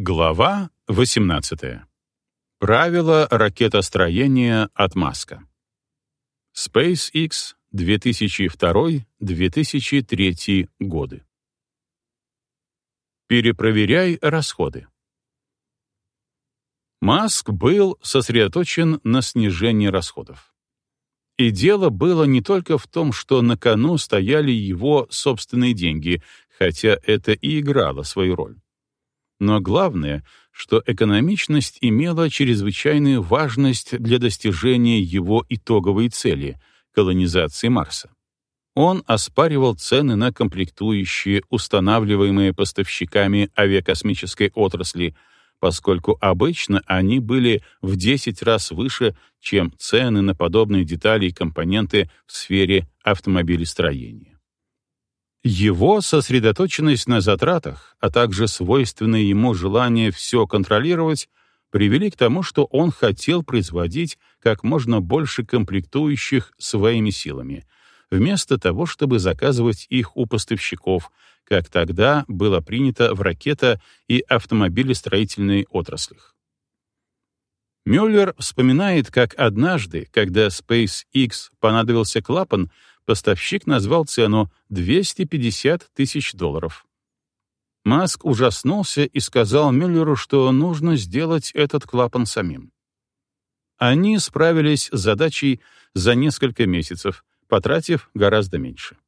Глава 18. Правила ракетостроения от Маска. SpaceX 2002-2003 годы. Перепроверяй расходы. Маск был сосредоточен на снижении расходов. И дело было не только в том, что на кону стояли его собственные деньги, хотя это и играло свою роль. Но главное, что экономичность имела чрезвычайную важность для достижения его итоговой цели — колонизации Марса. Он оспаривал цены на комплектующие, устанавливаемые поставщиками авиакосмической отрасли, поскольку обычно они были в 10 раз выше, чем цены на подобные детали и компоненты в сфере автомобилестроения. Его сосредоточенность на затратах, а также свойственное ему желание все контролировать, привели к тому, что он хотел производить как можно больше комплектующих своими силами, вместо того, чтобы заказывать их у поставщиков, как тогда было принято в ракета- и автомобилестроительной отраслях. Мюллер вспоминает, как однажды, когда SpaceX понадобился клапан, поставщик назвал цену 250 тысяч долларов. Маск ужаснулся и сказал Мюллеру, что нужно сделать этот клапан самим. Они справились с задачей за несколько месяцев, потратив гораздо меньше.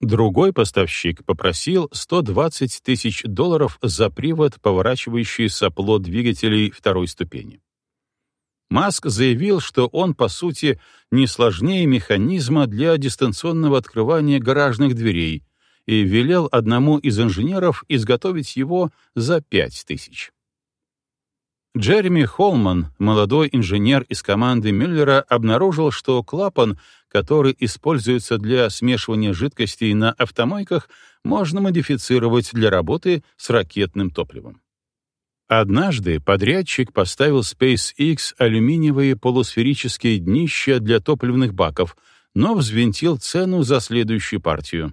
Другой поставщик попросил 120 тысяч долларов за привод, поворачивающий сопло двигателей второй ступени. Маск заявил, что он, по сути, не сложнее механизма для дистанционного открывания гаражных дверей и велел одному из инженеров изготовить его за пять тысяч. Джереми Холман, молодой инженер из команды Мюллера, обнаружил, что клапан, который используется для смешивания жидкостей на автомойках, можно модифицировать для работы с ракетным топливом. Однажды подрядчик поставил SpaceX алюминиевые полусферические днища для топливных баков, но взвинтил цену за следующую партию.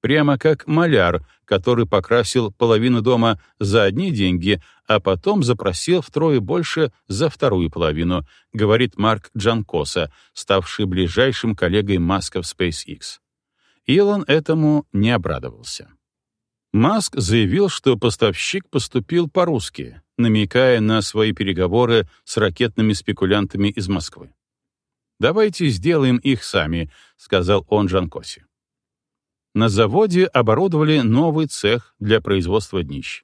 Прямо как маляр, который покрасил половину дома за одни деньги, а потом запросил втрое больше за вторую половину, говорит Марк Джанкоса, ставший ближайшим коллегой Маска в SpaceX. Илон этому не обрадовался. Маск заявил, что поставщик поступил по-русски, намекая на свои переговоры с ракетными спекулянтами из Москвы. «Давайте сделаем их сами», — сказал он Джанкоси. На заводе оборудовали новый цех для производства днищ.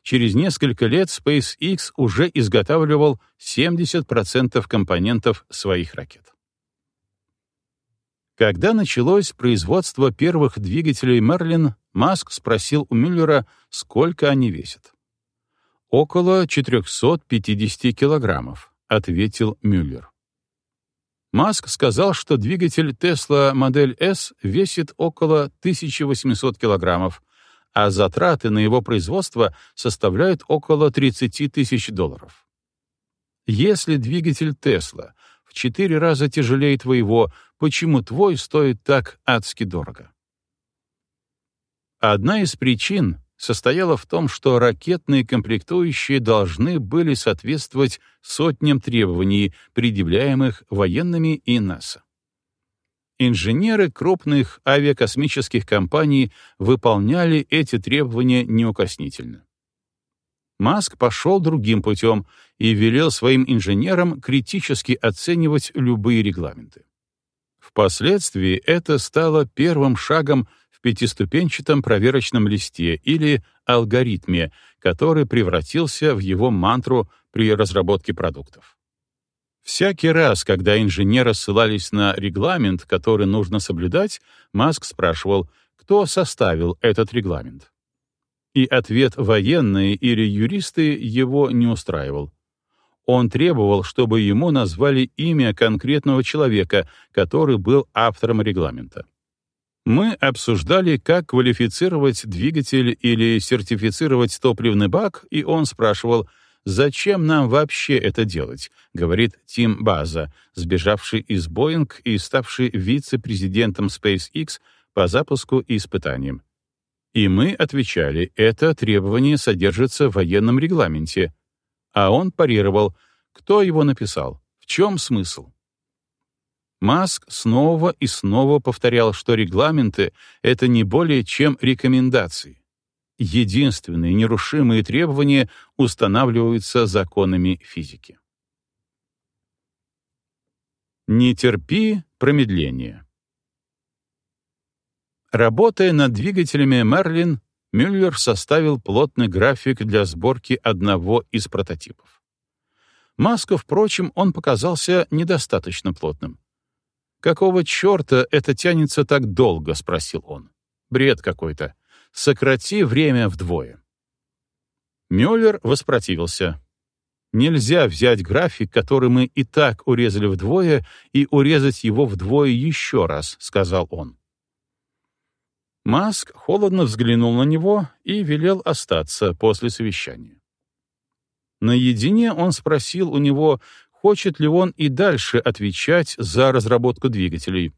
Через несколько лет SpaceX уже изготавливал 70% компонентов своих ракет. Когда началось производство первых двигателей Мерлин, Маск спросил у Мюллера, сколько они весят. «Около 450 килограммов», — ответил Мюллер. Маск сказал, что двигатель Tesla модель S весит около 1800 килограммов, а затраты на его производство составляют около 30 тысяч долларов. Если двигатель Tesla в четыре раза тяжелее твоего, почему твой стоит так адски дорого? Одна из причин состояла в том, что ракетные комплектующие должны были соответствовать сотням требований, предъявляемых военными и НАСА. Инженеры крупных авиакосмических компаний выполняли эти требования неукоснительно. Маск пошел другим путем и велел своим инженерам критически оценивать любые регламенты. Впоследствии это стало первым шагом в пятиступенчатом проверочном листе или алгоритме, который превратился в его мантру при разработке продуктов. Всякий раз, когда инженеры ссылались на регламент, который нужно соблюдать, Маск спрашивал, кто составил этот регламент и ответ военные или юристы его не устраивал. Он требовал, чтобы ему назвали имя конкретного человека, который был автором регламента. Мы обсуждали, как квалифицировать двигатель или сертифицировать топливный бак, и он спрашивал, «Зачем нам вообще это делать?» — говорит Тим База, сбежавший из Боинг и ставший вице-президентом SpaceX по запуску и испытаниям. И мы отвечали, это требование содержится в военном регламенте. А он парировал, кто его написал, в чем смысл? Маск снова и снова повторял, что регламенты — это не более чем рекомендации. Единственные нерушимые требования устанавливаются законами физики. Не терпи промедления. Работая над двигателями Мерлин, Мюллер составил плотный график для сборки одного из прототипов. Маску, впрочем, он показался недостаточно плотным. «Какого черта это тянется так долго?» — спросил он. «Бред какой-то. Сократи время вдвое». Мюллер воспротивился. Нельзя взять график, который мы и так урезали вдвое, и урезать его вдвое еще раз, сказал он. Маск холодно взглянул на него и велел остаться после совещания. Наедине он спросил у него, хочет ли он и дальше отвечать за разработку двигателей.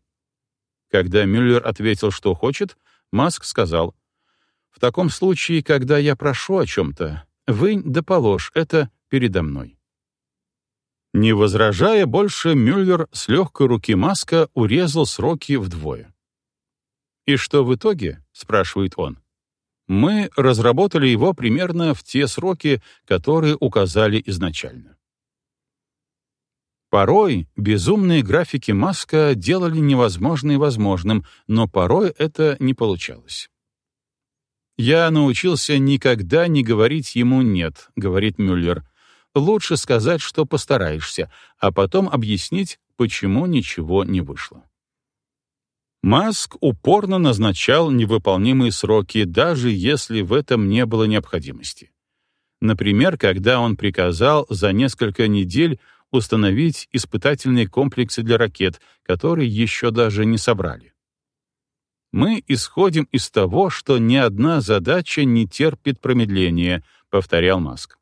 Когда Мюллер ответил, что хочет, Маск сказал, «В таком случае, когда я прошу о чем-то, вынь да положь это передо мной». Не возражая больше, Мюллер с легкой руки Маска урезал сроки вдвое. «И что в итоге?» — спрашивает он. «Мы разработали его примерно в те сроки, которые указали изначально. Порой безумные графики Маска делали невозможное возможным, но порой это не получалось. «Я научился никогда не говорить ему «нет», — говорит Мюллер. «Лучше сказать, что постараешься, а потом объяснить, почему ничего не вышло». Маск упорно назначал невыполнимые сроки, даже если в этом не было необходимости. Например, когда он приказал за несколько недель установить испытательные комплексы для ракет, которые еще даже не собрали. Мы исходим из того, что ни одна задача не терпит промедления, повторял Маск.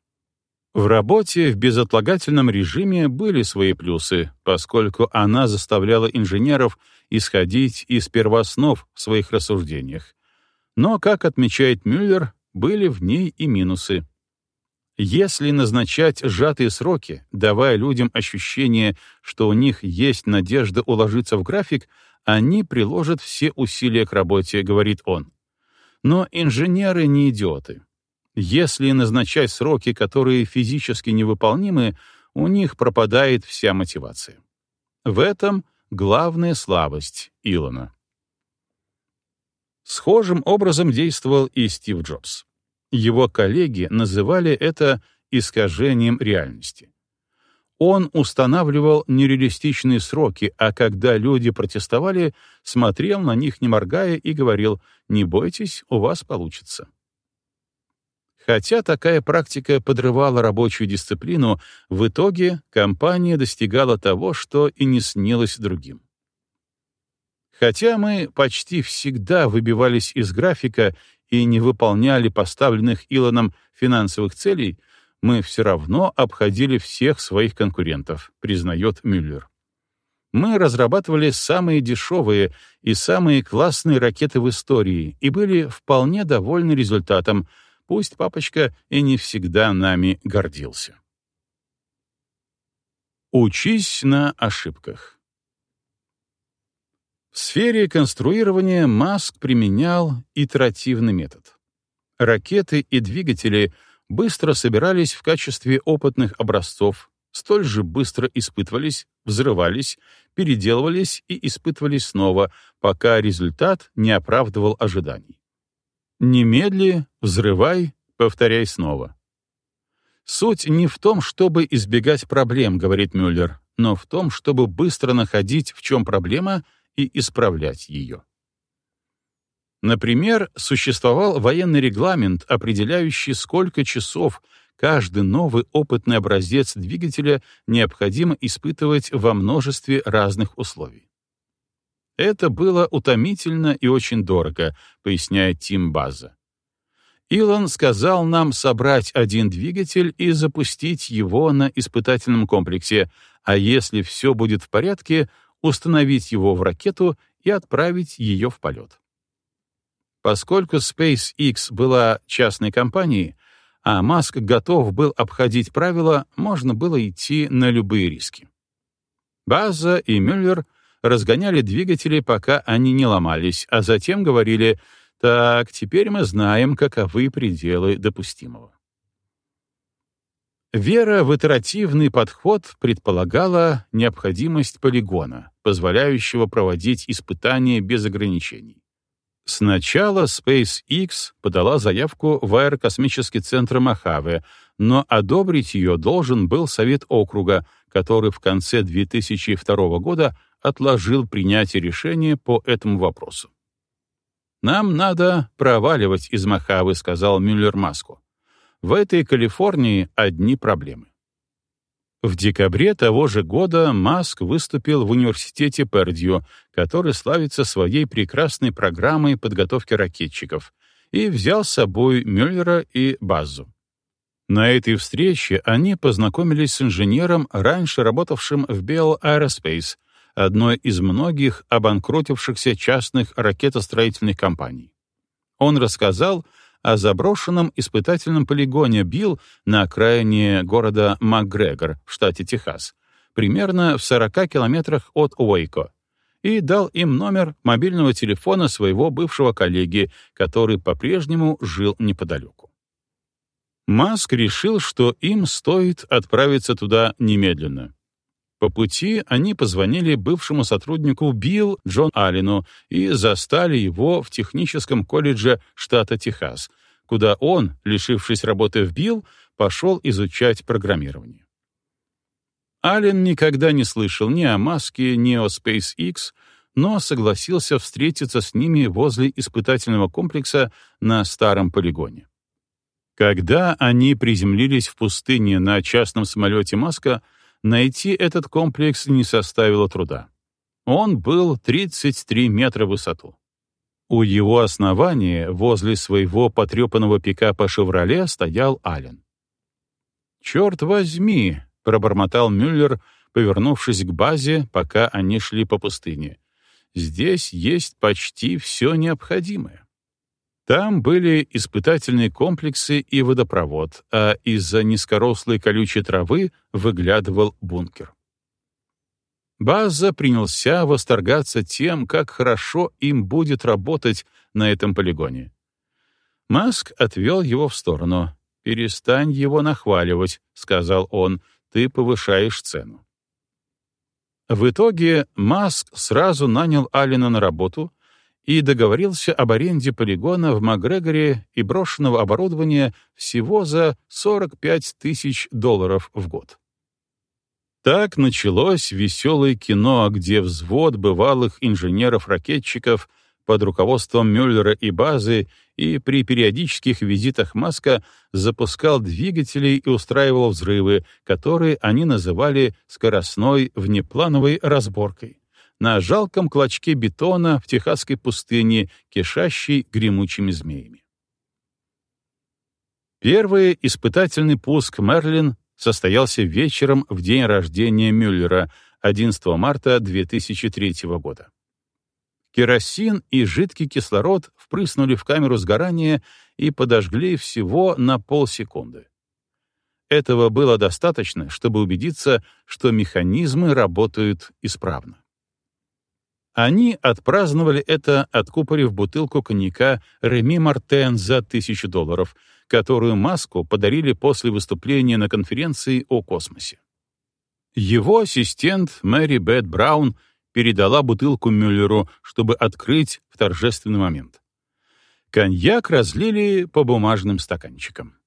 В работе в безотлагательном режиме были свои плюсы, поскольку она заставляла инженеров исходить из первооснов в своих рассуждениях. Но, как отмечает Мюллер, были в ней и минусы. Если назначать сжатые сроки, давая людям ощущение, что у них есть надежда уложиться в график, они приложат все усилия к работе, говорит он. Но инженеры не идиоты. Если назначать сроки, которые физически невыполнимы, у них пропадает вся мотивация. В этом главная слабость Илона. Схожим образом действовал и Стив Джобс. Его коллеги называли это искажением реальности. Он устанавливал нереалистичные сроки, а когда люди протестовали, смотрел на них не моргая и говорил «Не бойтесь, у вас получится». Хотя такая практика подрывала рабочую дисциплину, в итоге компания достигала того, что и не снилось другим. Хотя мы почти всегда выбивались из графика и не выполняли поставленных Илоном финансовых целей, мы все равно обходили всех своих конкурентов, признает Мюллер. Мы разрабатывали самые дешевые и самые классные ракеты в истории и были вполне довольны результатом, пусть папочка и не всегда нами гордился. Учись на ошибках. В сфере конструирования Маск применял итеративный метод. Ракеты и двигатели быстро собирались в качестве опытных образцов, столь же быстро испытывались, взрывались, переделывались и испытывались снова, пока результат не оправдывал ожиданий. Немедли, взрывай, повторяй снова. Суть не в том, чтобы избегать проблем, говорит Мюллер, но в том, чтобы быстро находить, в чем проблема — и исправлять ее. Например, существовал военный регламент, определяющий, сколько часов каждый новый опытный образец двигателя необходимо испытывать во множестве разных условий. Это было утомительно и очень дорого, поясняет Тим База. Илон сказал нам собрать один двигатель и запустить его на испытательном комплексе, а если все будет в порядке, установить его в ракету и отправить ее в полет. Поскольку SpaceX была частной компанией, а Маск готов был обходить правила, можно было идти на любые риски. База и Мюллер разгоняли двигатели, пока они не ломались, а затем говорили «Так, теперь мы знаем, каковы пределы допустимого». Вера в итеративный подход предполагала необходимость полигона, позволяющего проводить испытания без ограничений. Сначала SpaceX подала заявку в аэрокосмический центр Мохаве, но одобрить ее должен был Совет округа, который в конце 2002 года отложил принятие решения по этому вопросу. «Нам надо проваливать из Мохавы», — сказал Мюллер Маску. В этой Калифорнии одни проблемы. В декабре того же года Маск выступил в университете Пердью, который славится своей прекрасной программой подготовки ракетчиков, и взял с собой Мюллера и Базу. На этой встрече они познакомились с инженером, раньше работавшим в Bell Aerospace, одной из многих обанкротившихся частных ракетостроительных компаний. Он рассказал, о заброшенном испытательном полигоне Билл на окраине города МакГрегор в штате Техас, примерно в 40 километрах от Уэйко, и дал им номер мобильного телефона своего бывшего коллеги, который по-прежнему жил неподалеку. Маск решил, что им стоит отправиться туда немедленно. По пути они позвонили бывшему сотруднику Билл Джон Аллену и застали его в техническом колледже штата Техас, куда он, лишившись работы в Билл, пошел изучать программирование. Аллен никогда не слышал ни о Маске, ни о SpaceX, но согласился встретиться с ними возле испытательного комплекса на старом полигоне. Когда они приземлились в пустыне на частном самолете Маска, найти этот комплекс не составило труда. Он был 33 метра в высоту. У его основания, возле своего потрепанного пикапа «Шевроле», стоял Ален. «Черт возьми!» — пробормотал Мюллер, повернувшись к базе, пока они шли по пустыне. «Здесь есть почти все необходимое». Там были испытательные комплексы и водопровод, а из-за низкорослой колючей травы выглядывал бункер. База принялся восторгаться тем, как хорошо им будет работать на этом полигоне. Маск отвел его в сторону. «Перестань его нахваливать», — сказал он, — «ты повышаешь цену». В итоге Маск сразу нанял Алина на работу, и договорился об аренде полигона в Макгрегоре и брошенного оборудования всего за 45 тысяч долларов в год. Так началось веселое кино, где взвод бывалых инженеров-ракетчиков под руководством Мюллера и Базы и при периодических визитах Маска запускал двигатели и устраивал взрывы, которые они называли скоростной внеплановой разборкой на жалком клочке бетона в техасской пустыне, кишащей гремучими змеями. Первый испытательный пуск «Мерлин» состоялся вечером в день рождения Мюллера, 11 марта 2003 года. Керосин и жидкий кислород впрыснули в камеру сгорания и подожгли всего на полсекунды. Этого было достаточно, чтобы убедиться, что механизмы работают исправно. Они отпраздновали это, откупорив бутылку коньяка Реми Мартен за тысячу долларов, которую Маску подарили после выступления на конференции о космосе. Его ассистент Мэри Бет Браун передала бутылку Мюллеру, чтобы открыть в торжественный момент. Коньяк разлили по бумажным стаканчикам.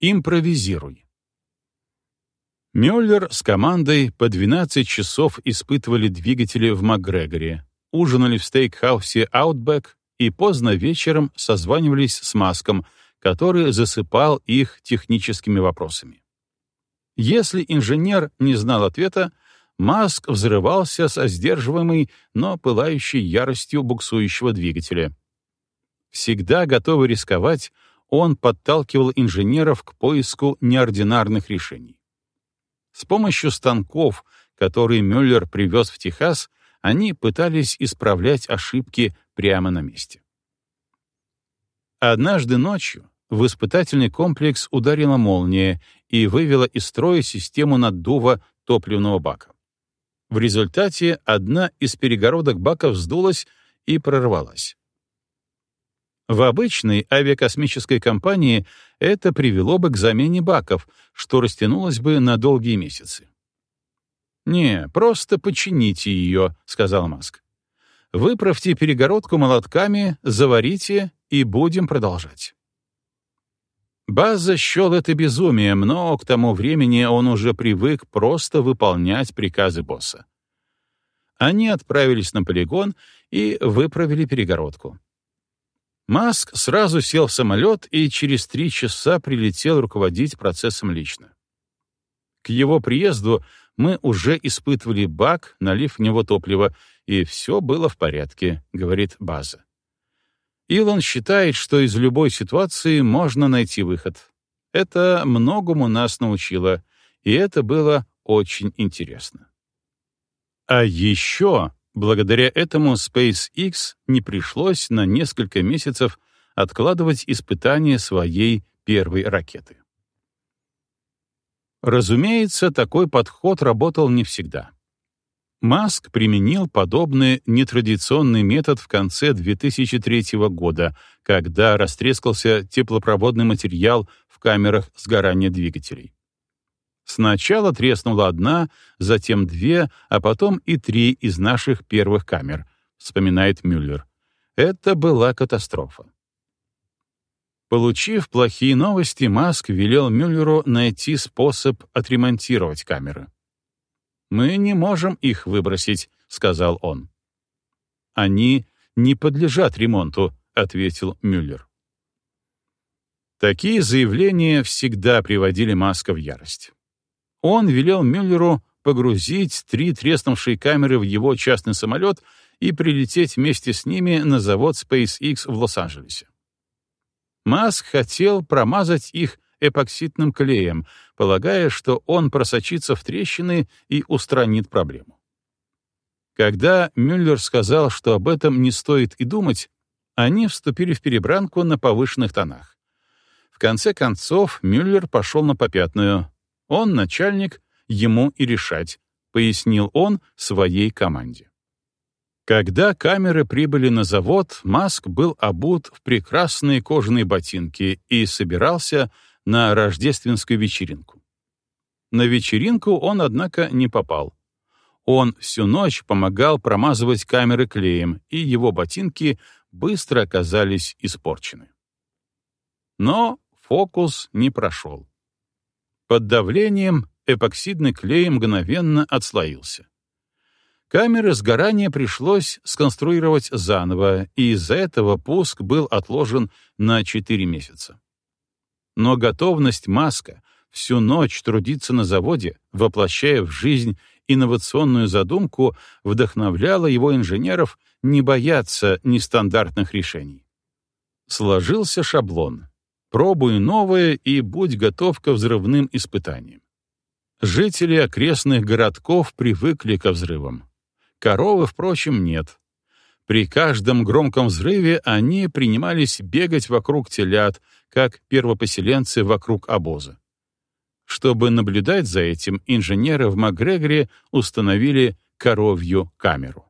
Импровизируй. Мюллер с командой по 12 часов испытывали двигатели в МакГрегоре, ужинали в стейкхаусе Outback и поздно вечером созванивались с Маском, который засыпал их техническими вопросами. Если инженер не знал ответа, Маск взрывался со сдерживаемой, но пылающей яростью буксующего двигателя. Всегда готовый рисковать, он подталкивал инженеров к поиску неординарных решений. С помощью станков, которые Мюллер привез в Техас, они пытались исправлять ошибки, прямо на месте. Однажды ночью в испытательный комплекс ударила молния и вывела из строя систему наддува топливного бака. В результате одна из перегородок бака вздулась и прорвалась. В обычной авиакосмической компании это привело бы к замене баков, что растянулось бы на долгие месяцы. «Не, просто почините ее», — сказал Маск. «Выправьте перегородку молотками, заварите, и будем продолжать». База счел это безумием, но к тому времени он уже привык просто выполнять приказы босса. Они отправились на полигон и выправили перегородку. Маск сразу сел в самолет и через три часа прилетел руководить процессом лично. К его приезду мы уже испытывали бак, налив в него топливо, и все было в порядке, говорит база. Илон считает, что из любой ситуации можно найти выход. Это многому нас научило, и это было очень интересно. А еще, благодаря этому SpaceX не пришлось на несколько месяцев откладывать испытания своей первой ракеты. Разумеется, такой подход работал не всегда. Маск применил подобный нетрадиционный метод в конце 2003 года, когда растрескался теплопроводный материал в камерах сгорания двигателей. Сначала треснула одна, затем две, а потом и три из наших первых камер, вспоминает Мюллер. Это была катастрофа. Получив плохие новости, Маск велел Мюллеру найти способ отремонтировать камеры. «Мы не можем их выбросить», — сказал он. «Они не подлежат ремонту», — ответил Мюллер. Такие заявления всегда приводили Маска в ярость. Он велел Мюллеру погрузить три треснувшие камеры в его частный самолет и прилететь вместе с ними на завод SpaceX в Лос-Анджелесе. Маск хотел промазать их эпоксидным клеем, полагая, что он просочится в трещины и устранит проблему. Когда Мюллер сказал, что об этом не стоит и думать, они вступили в перебранку на повышенных тонах. В конце концов Мюллер пошел на попятную. Он начальник, ему и решать, пояснил он своей команде. Когда камеры прибыли на завод, Маск был обут в прекрасные кожаные ботинки и собирался на рождественскую вечеринку. На вечеринку он, однако, не попал. Он всю ночь помогал промазывать камеры клеем, и его ботинки быстро оказались испорчены. Но фокус не прошел. Под давлением эпоксидный клей мгновенно отслоился. Камеры сгорания пришлось сконструировать заново, и из-за этого пуск был отложен на 4 месяца. Но готовность Маска всю ночь трудиться на заводе, воплощая в жизнь инновационную задумку, вдохновляла его инженеров не бояться нестандартных решений. Сложился шаблон. Пробуй новое и будь готов к взрывным испытаниям. Жители окрестных городков привыкли к взрывам. Коровы, впрочем, нет. При каждом громком взрыве они принимались бегать вокруг телят, как первопоселенцы вокруг обоза. Чтобы наблюдать за этим, инженеры в Макгрегоре установили коровью камеру.